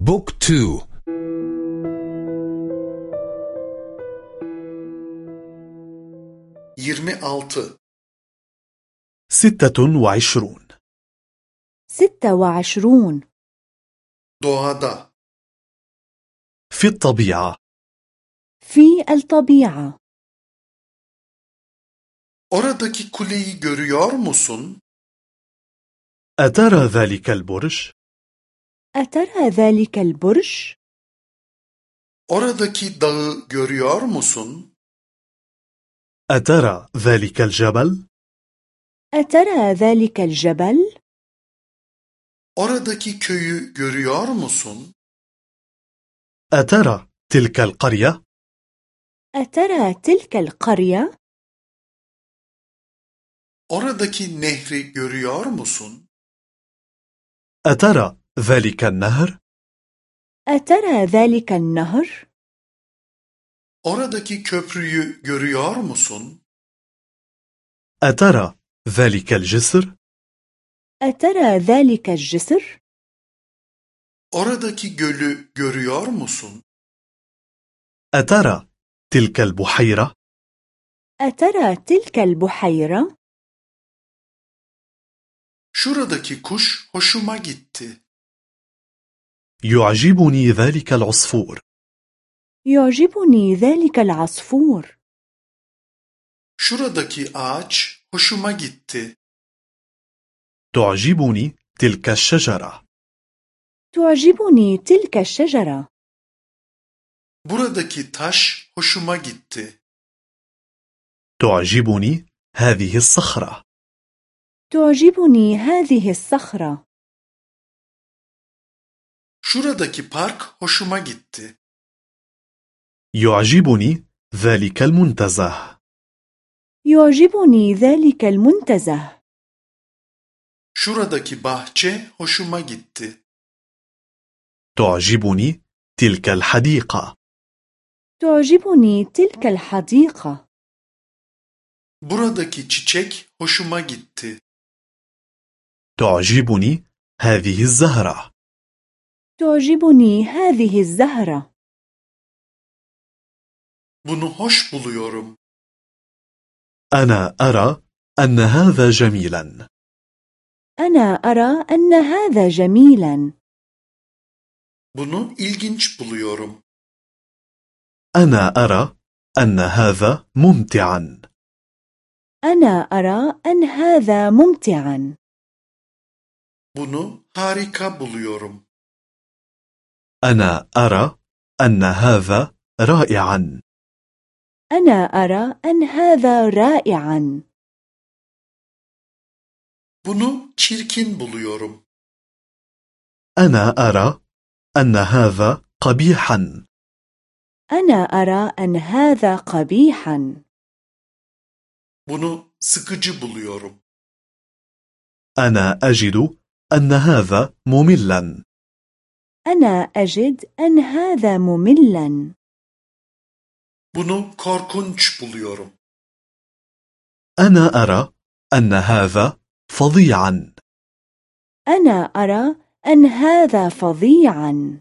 بوك تو يرمي altı. ستة وعشرون. ستة وعشرون. Doğada. في الطبيعة. في الطبيعة. Oradaki kuleyi görüyor musun? أترى ذلك البرج؟ أترى ذلك البرج؟ Oradaki dağı görüyor musun? أترى ذلك الجبل؟ أترى ذلك الجبل؟ Oradaki köyü görüyor musun? أترى تلك القرية؟ أترى تلك القرية؟ Oradaki nehri görüyor musun? أترى ذلك النهر؟ أترى ذلك النهر؟ Oradaki köprüyü görüyor musun? أترى ذلك الجسر؟ أترى ذلك الجسر؟ Oradaki gölü görüyor musun? أترى تلك البحيرة؟ أترى تلك البحيرة؟ Şuradaki kuş hoşuma gitti. يعجبني ذلك العصفور. يعجبني ذلك العصفور. Şuradaki ağaç hoşuma gitti. تعجبني تلك الشجرة. تعجبني تلك الشجرة. Buradaki taş hoşuma gitti. تعجبني هذه الصخرة. تعجبني هذه الصخرة. Şuradaki park hoşuma gitti. يعجبني ذلك المنتزه يعجبني ذلك المنتزه Şuradaki bahçe hoşuma gitti. تعجبني تلك الحديقة تعجبني تلك الحديقة Buradaki çiçek hoşuma gitti. تعجبني هذه الزهرة تعجبني هذه الزهرة Bunu hoş buluyorum. أنا أرى أن هذا جميلا أنا أرى أن هذا جميلا Bunu ilginç buluyorum. أنا أرى أن هذا ممتعا أنا أرى أن هذا ممتعا Bunu harika buluyorum. أنا أرى أن هذا رائعا. أنا أرى أن هذا رائعا. Bunu çirkin buluyorum. أنا أرى أن هذا قبيحا. أنا أرى أن هذا قبيحا. Bunu sıkıcı buluyorum. أنا أجد أن هذا مملا. أنا أجد أن هذا مملا. Bunu korkunç buluyorum. أنا أرى أن هذا فظيعا. أنا أرى أن هذا فظيعا.